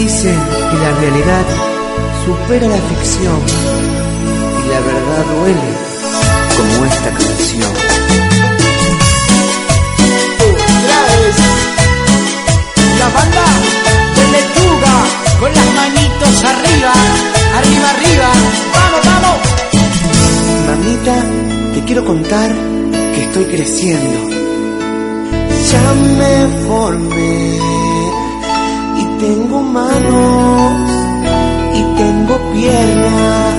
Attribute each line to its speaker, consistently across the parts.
Speaker 1: Dicen que la realidad supera la ficción y la verdad duele como esta canción.
Speaker 2: La banda de lechuga con las manitos arriba, arriba, arriba. ¡Vamos, vamos!
Speaker 1: Mamita, te quiero contar que estoy creciendo. Ya me formé tengo manos y tengo piernas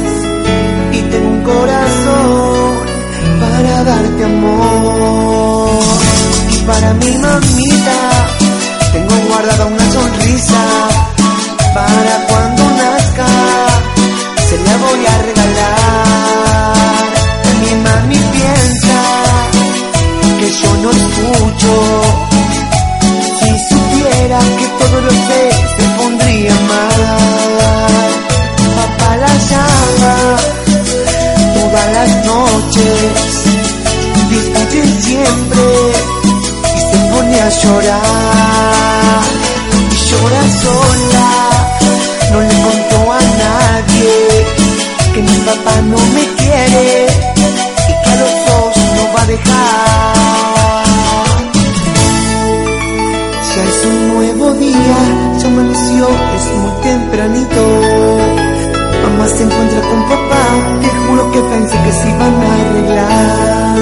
Speaker 1: y tengo un corazón para darte amor. Y para mi mamita tengo guardada una sonrisa para cuando nazca se la voy a regalar. Mi mami piensa que yo no escucho. Que todo lo sé, se pondría mal. Papá la llama todas las noches, discuten siempre y se pone a llorar. Y llora sola, no le contó a nadie que mi papá no me quiere y que a los dos no va a dejar. Día, ya amaneció, es muy tempranito. Mamá se encuentra con papá, te juro que pensé que se iban a arreglar.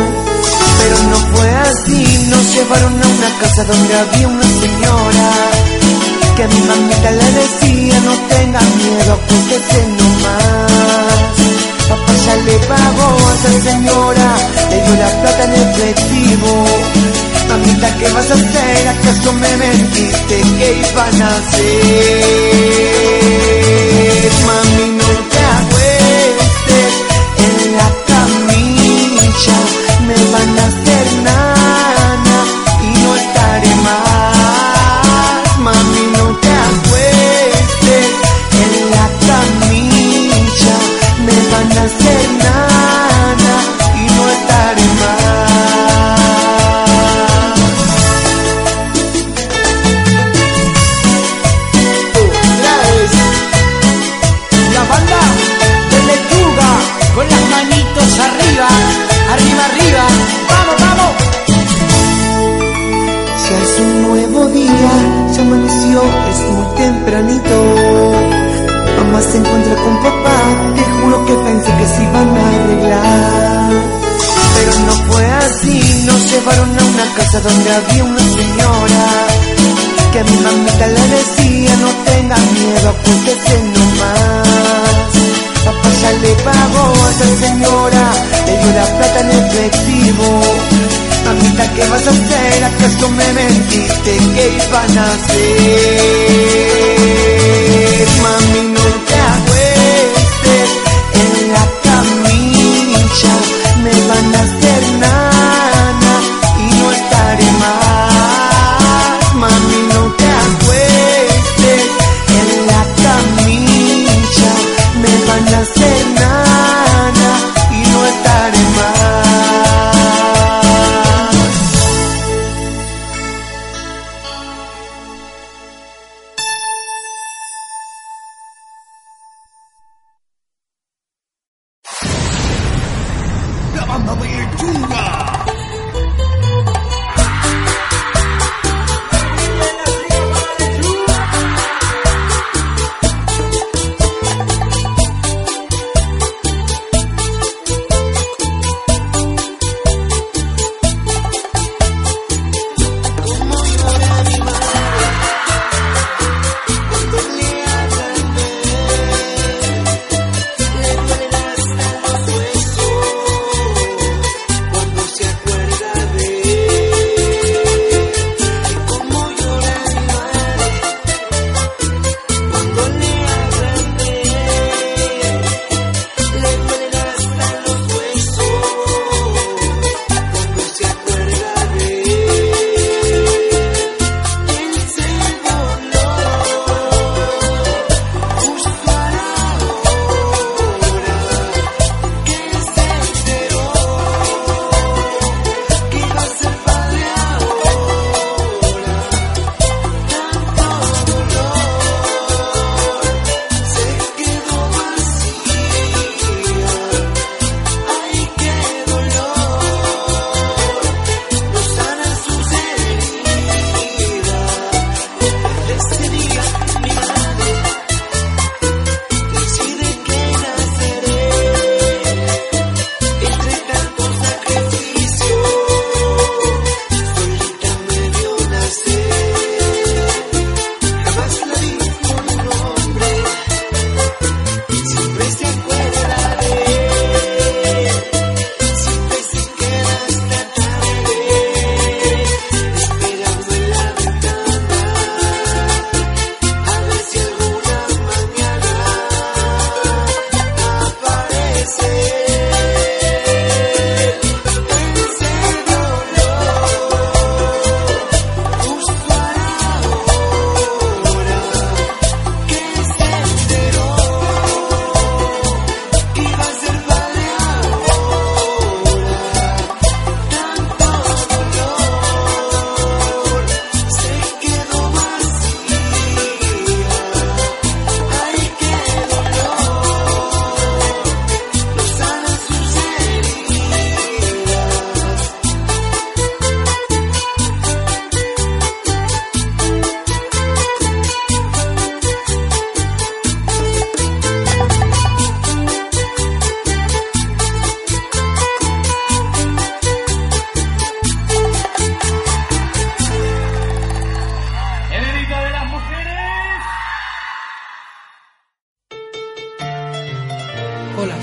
Speaker 1: Pero no fue así, nos llevaron a una casa donde había una señora que a mi mamita le decía no tenga miedo, acústese nomás. Papá ya le pagó a esa señora, le dio la plata en efectivo. Mamita, ¿qué vas a hacer? ¿Acaso me mentiste? ¿Qué iban a hacer? Mami, no te acuestes en la camilla, me van a hacer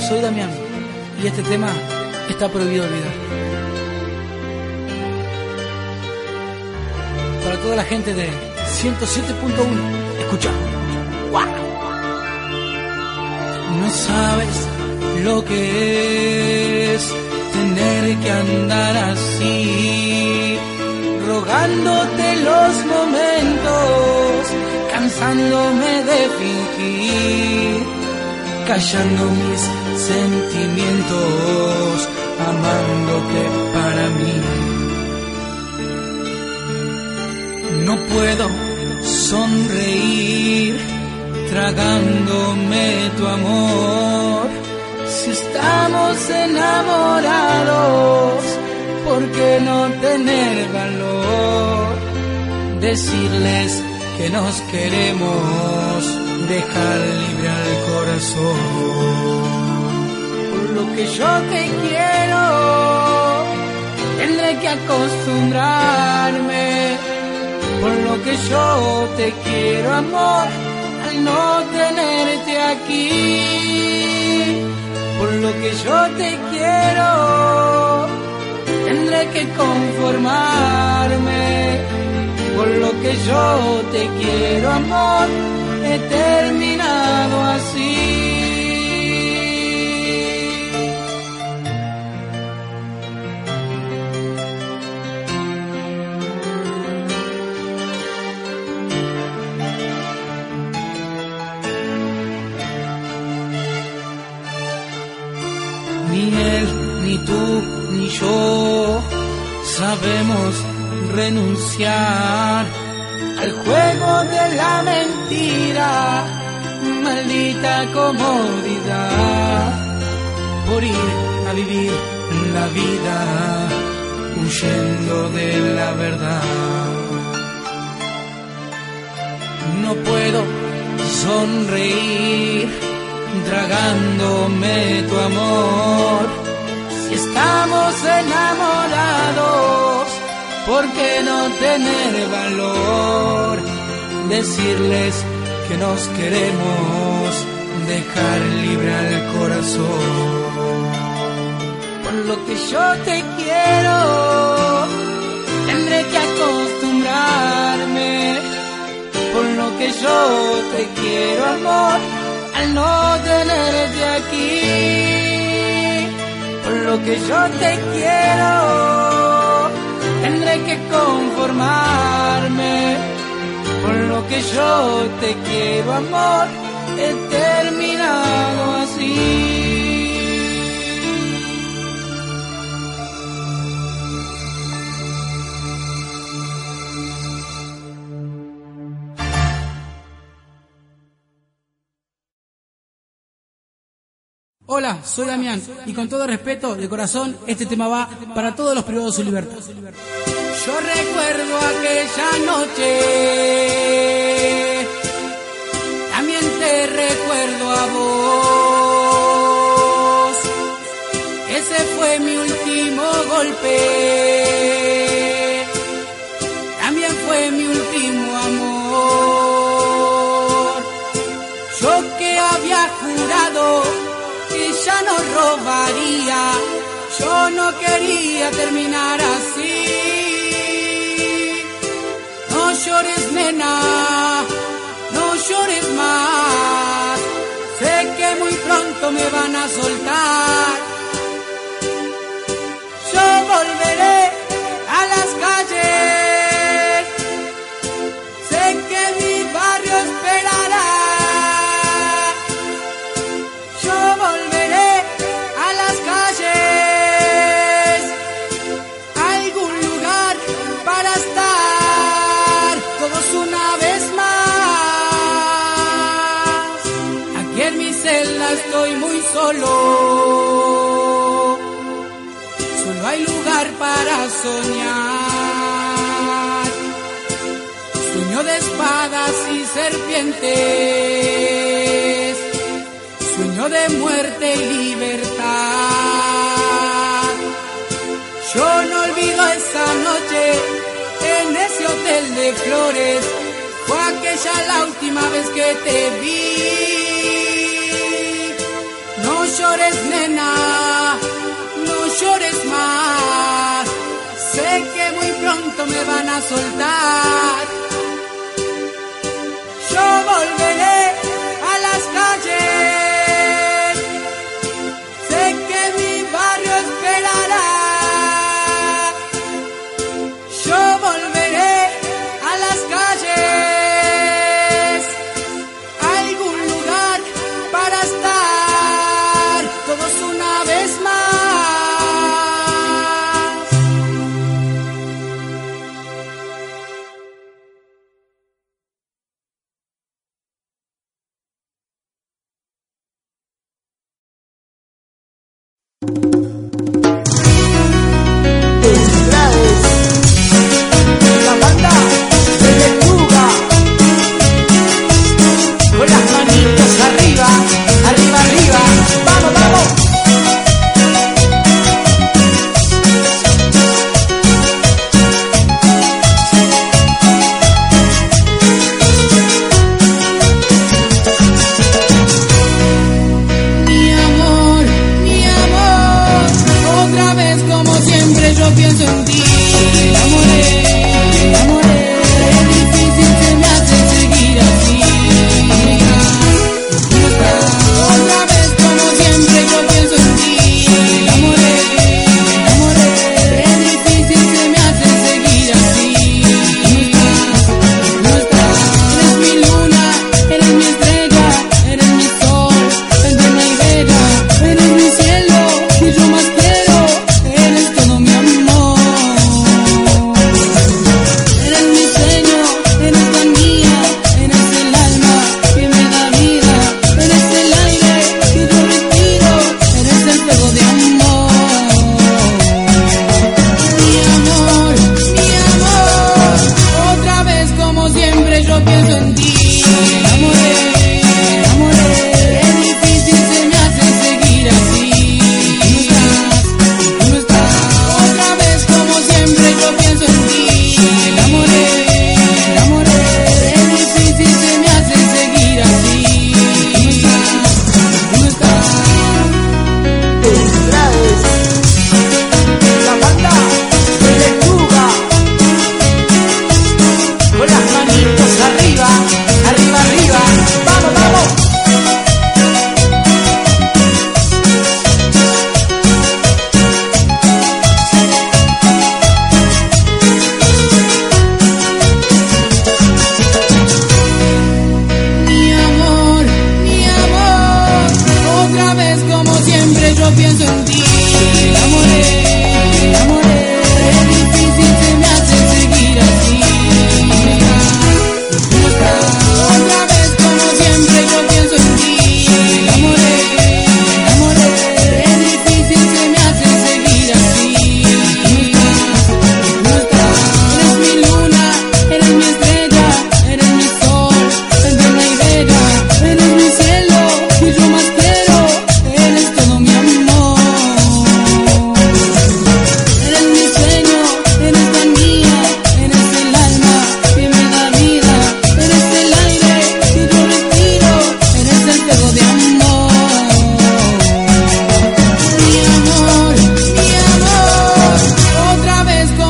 Speaker 2: soy Damián y este tema está prohibido olvidar. Para toda la gente de 107.1, escucha. No sabes lo que es tener que andar así, rogándote los momentos, cansándome de fingir callando mis sentimientos, amándote para mí. No puedo sonreír, tragándome tu amor. Si estamos enamorados, ¿por qué no tener valor? Decirles que nos queremos dejar libre al corazón. Que yo te quiero, tendré que acostumbrarme. Por lo que yo te quiero, amor, al no tenerte aquí. Por lo que yo te quiero, tendré que conformarme. Por lo que yo te quiero, amor he terminado así. Sabemos renunciar al juego de la mentira, maldita comodidad, por ir a vivir la vida huyendo de la verdad. No puedo sonreír tragándome tu amor. Si estamos enamorados, ¿por qué no tener valor? Decirles que nos queremos, dejar libre al corazón. Por lo que yo te quiero, tendré que acostumbrarme. Por lo que yo te quiero, amor, al no tenerte aquí. Por lo que yo te quiero tendré que conformarme. Por lo que yo te quiero, amor, he terminado así. Hola, soy Damián y con todo respeto, de corazón, este tema va para todos los privados de su libertad. Yo recuerdo aquella noche, también te recuerdo a vos. Ese fue mi último golpe, robaría, yo no quería terminar así. No llores, nena, no llores más. Sé que muy pronto me van a soltar. Yo volveré solo, solo hay lugar para soñar. Sueño de espadas y serpientes sueño de muerte y libertad. Yo no olvido esa noche en ese hotel de flores, fue aquella la última vez que te vi. No llores, nena, no llores más. Sé que muy pronto me van a soltar. Yo volveré.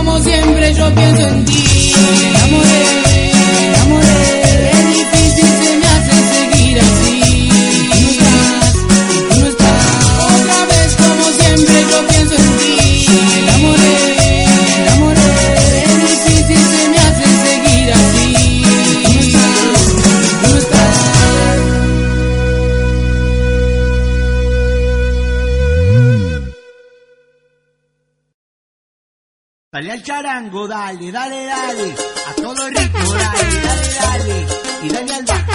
Speaker 2: como siempre yo pienso en ti. Me enamoré
Speaker 1: dale, dale, dale, a todo ritmo, dale, dale, dale, y dale al bajo.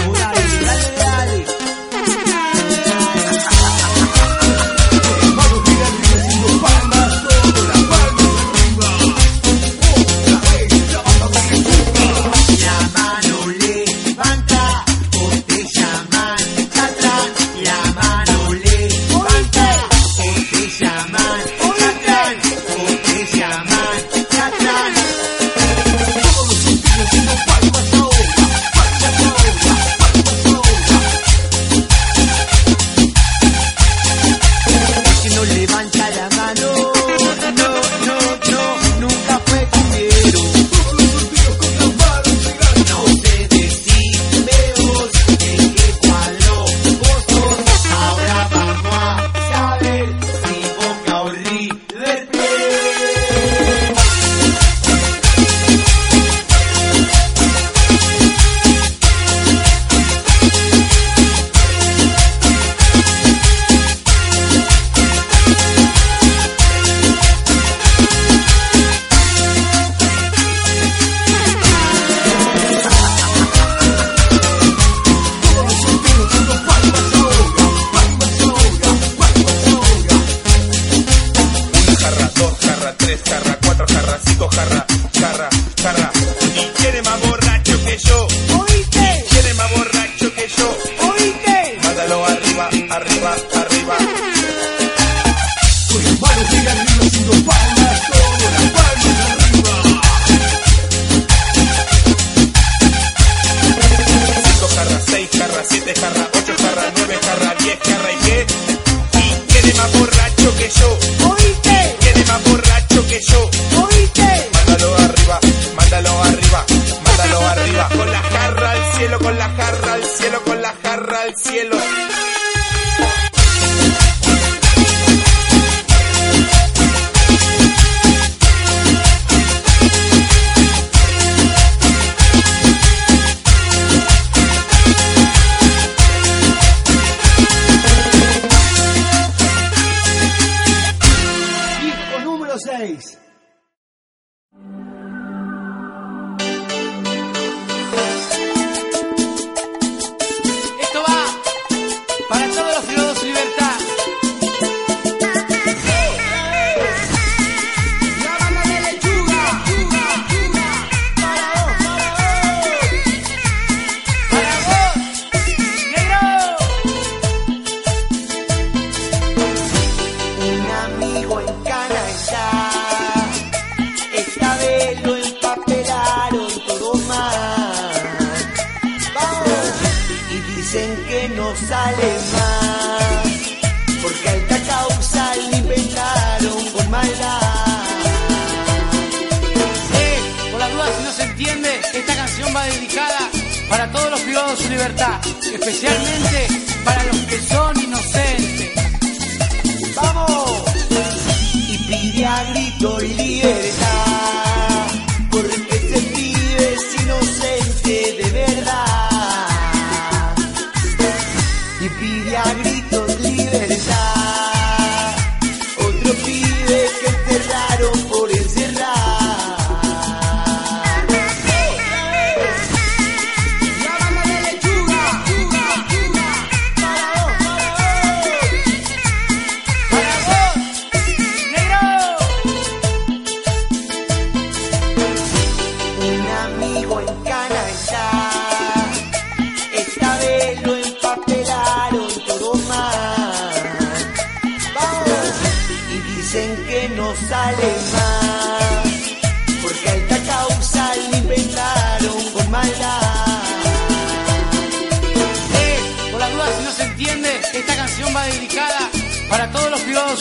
Speaker 2: dedicada para todos los privados de su libertad, especialmente para los que son inocentes.
Speaker 1: ¡Vamos! Y pide a grito y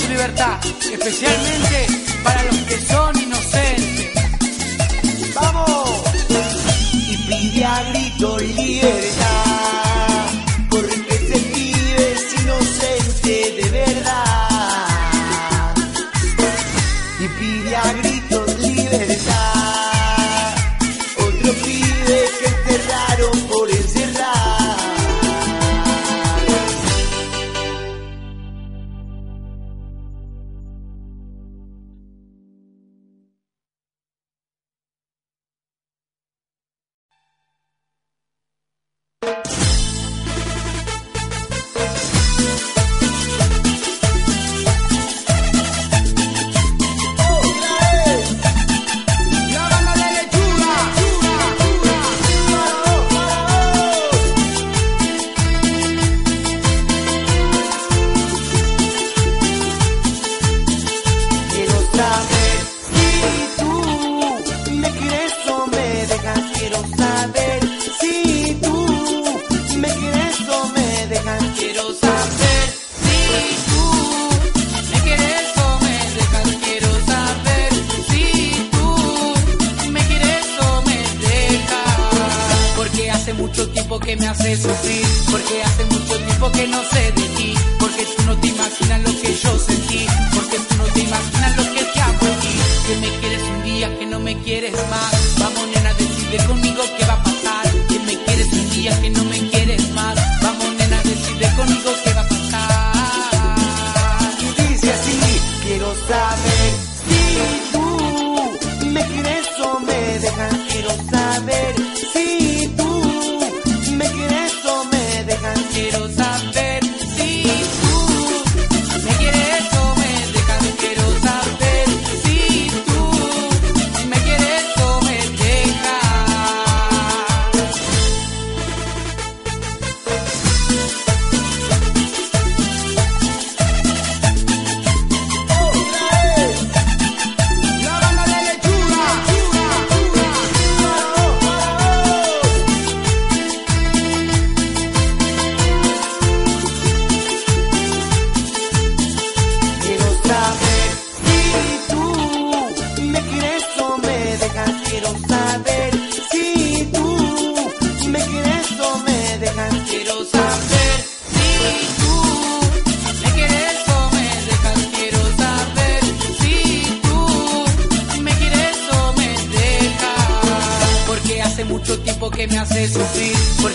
Speaker 2: su libertad, especialmente para los que son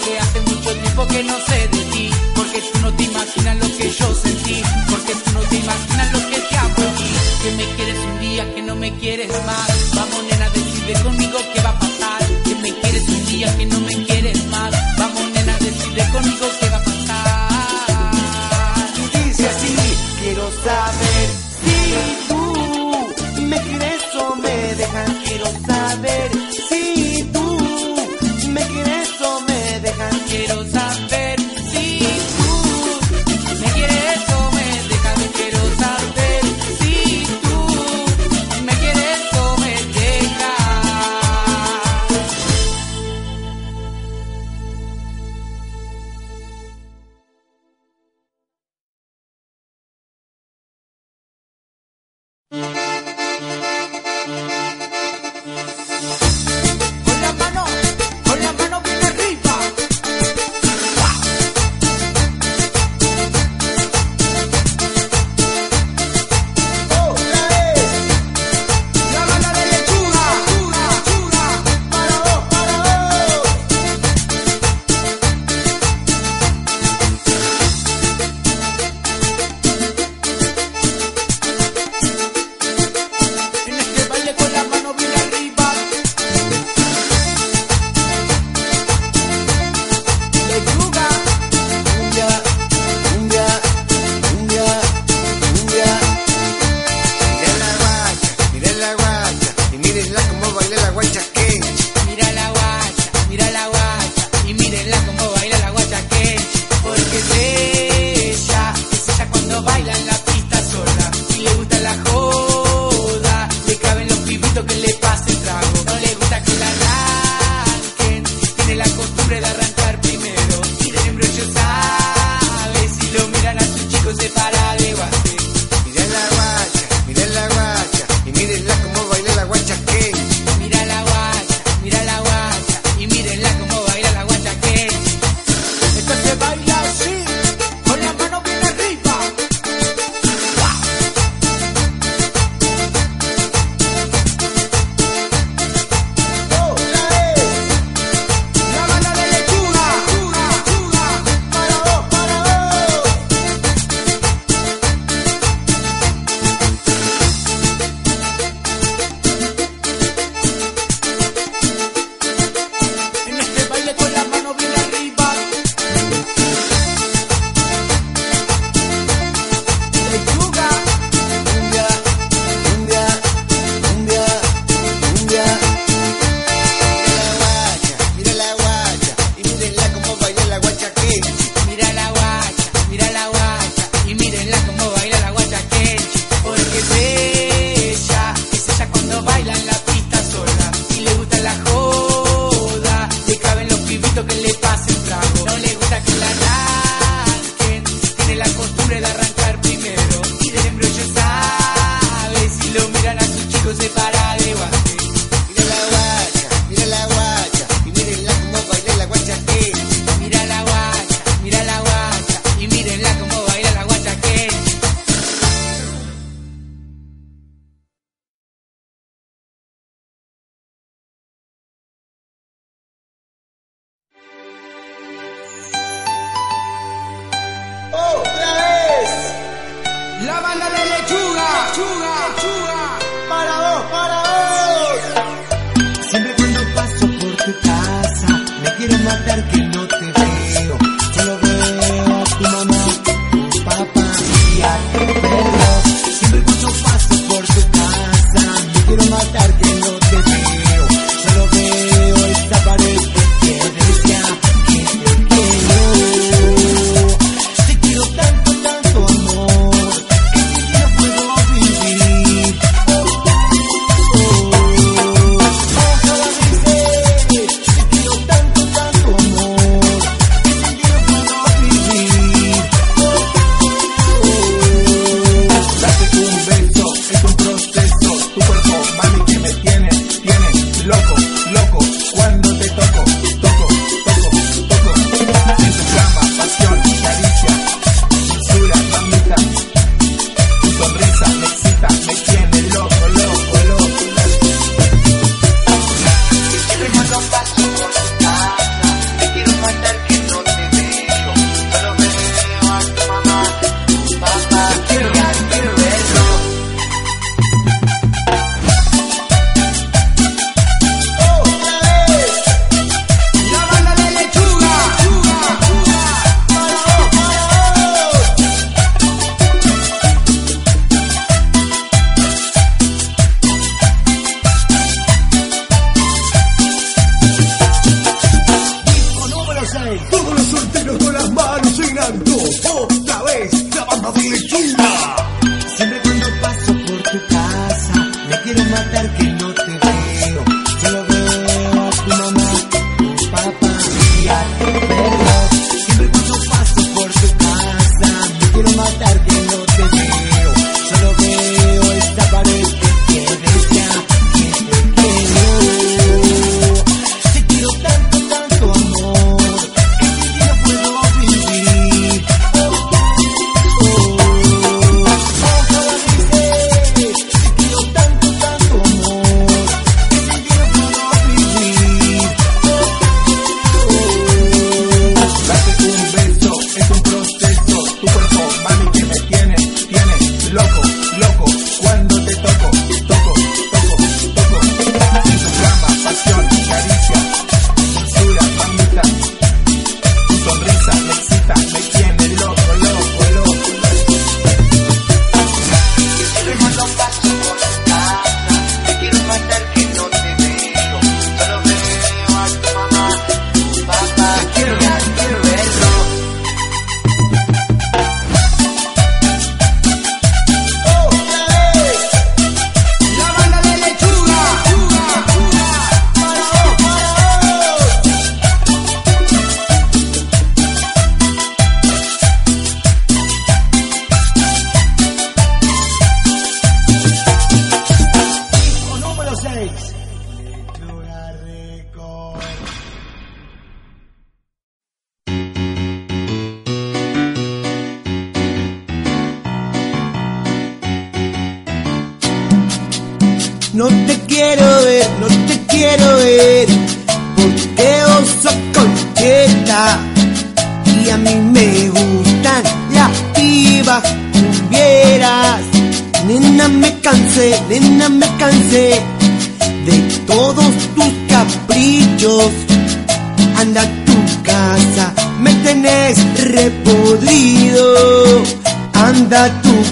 Speaker 1: porque
Speaker 2: hace mucho tiempo que no sé de ti, porque tú no te imaginas lo que yo sentí, porque tú no te imaginas lo que te aprendí, que me quieres un día, que no me quieres más, vamos nena, decide conmigo que va a pasar.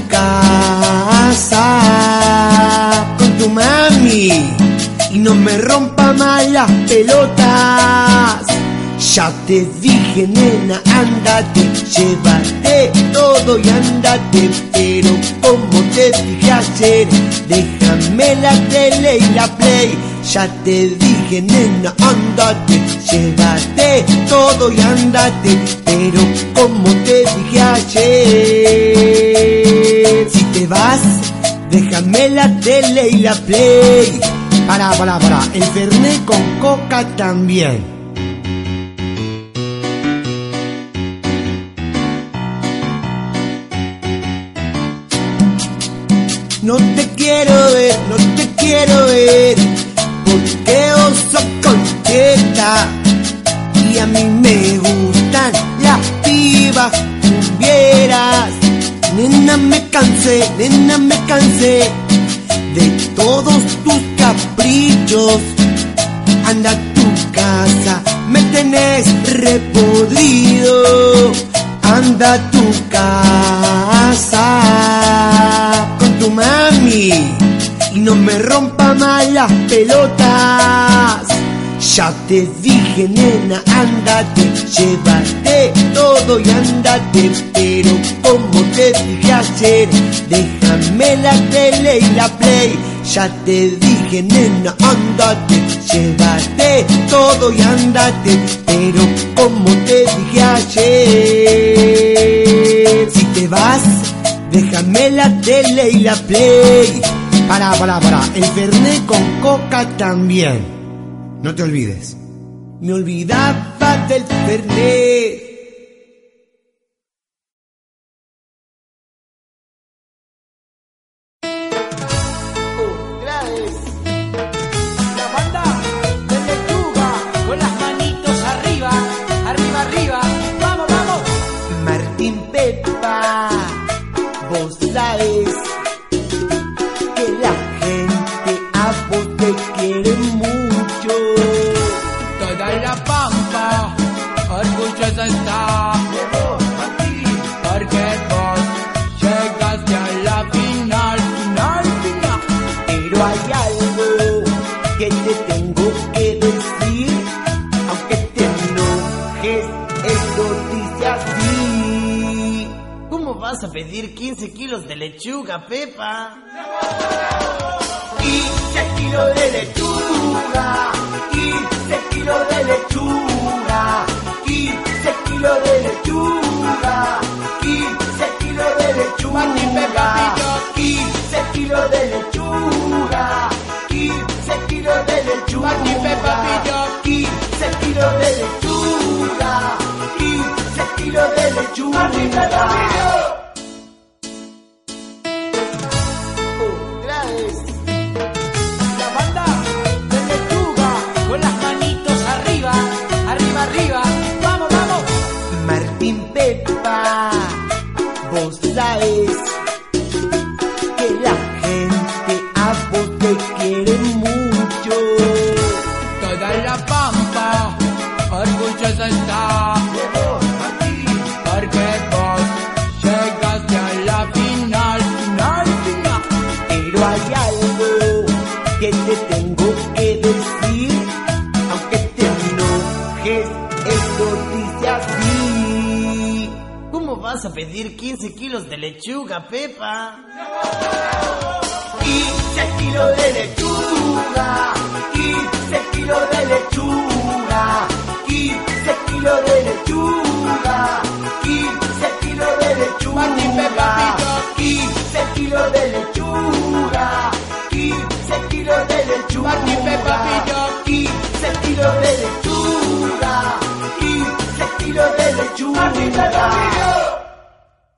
Speaker 1: Casa con tu mami y no me rompa más las pelotas. Ya te dije, nena, ándate, llévate todo y ándate, pero como te dije ayer, déjame la tele y la play. Ya te dije, nena, ándate, llévate todo y ándate, pero como te dije ayer, si te vas, déjame la tele y la play. Para, para, para, el con coca también. No te quiero ver, no te quiero ver, porque vos sos y a mí me gustan las pibas cumbieras. Nena me cansé, nena me cansé de todos tus caprichos. Anda a tu casa, me tenés repodrido. Anda a tu casa tu mami y no me rompa más las pelotas. Ya te dije, nena, ándate, llévate todo y ándate, pero como te dije ayer, déjame la tele y la play. Ya te dije, nena, ándate, llévate todo y ándate, pero como te dije ayer, si te vas, déjame la tele y la play. Para, para, para, el Fernet con coca también. No te olvides. Me olvidaba del Fernet.
Speaker 2: lechuga,
Speaker 1: Pepa.
Speaker 2: Quince kilos de lechuga,
Speaker 1: quince kilos de lechuga, quince kilos de lechuga, quince kilos de lechuga, quince kilos de lechuga, quince kilos de lechuga, quince kilos de lechuga, quince kilos de lechuga,